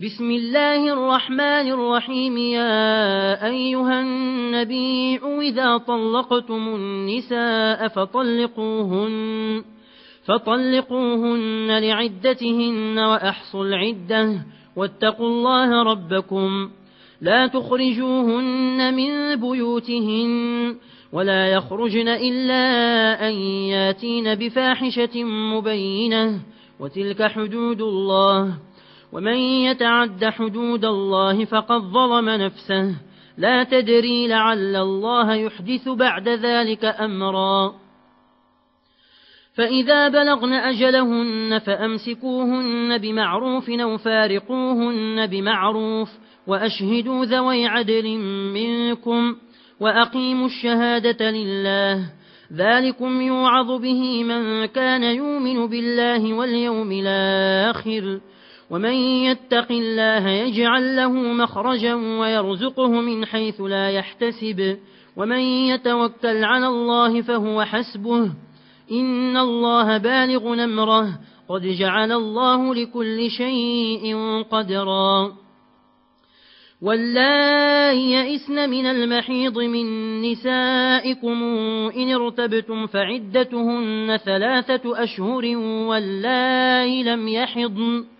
بسم الله الرحمن الرحيم. يا أيها النبي إذا طلقتم النساء فطلقوهن فطلقوهن لعدتهن وأحصوا العدة واتقوا الله ربكم. لا تخرجوهن من بيوتهن ولا يخرجن إلا أن ياتين بفاحشة مبينة وتلك حدود الله. ومن يتعد حدود الله فقد ظلم نفسه. لا تدري لعل الله يحدث بعد ذلك أمرا. فإذا بلغن أجلهن فأمسكوهن بمعروف أو فارقوهن بمعروف وأشهدوا ذوي عدل منكم وأقيموا الشهادة لله. ذلكم يوعظ به من كان يؤمن بالله واليوم الآخر. ومن يتق الله يجعل له مخرجا ويرزقه من حيث لا يحتسب. ومن يتوكل على الله فهو حسبه. إن الله بالغ نمره قد جعل الله لكل شيء قدرا. واللائي يئسن من المحيض من نسائكم إن ارتبتم فعدتهن ثلاثة أشهر واللائي لم يحضن.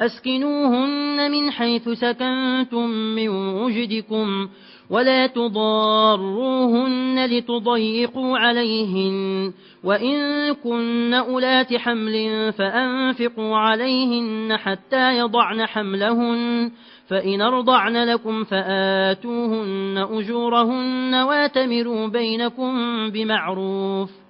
أسكنوهن من حيث سكنتم من وجدكم ولا تضاروهن لتضيقوا عليهن وإن كن أولات حمل فأنفقوا عليهن حتى يضعن حملهن فإن ارضعن لكم فآتوهن أجورهن واتمروا بينكم بمعروف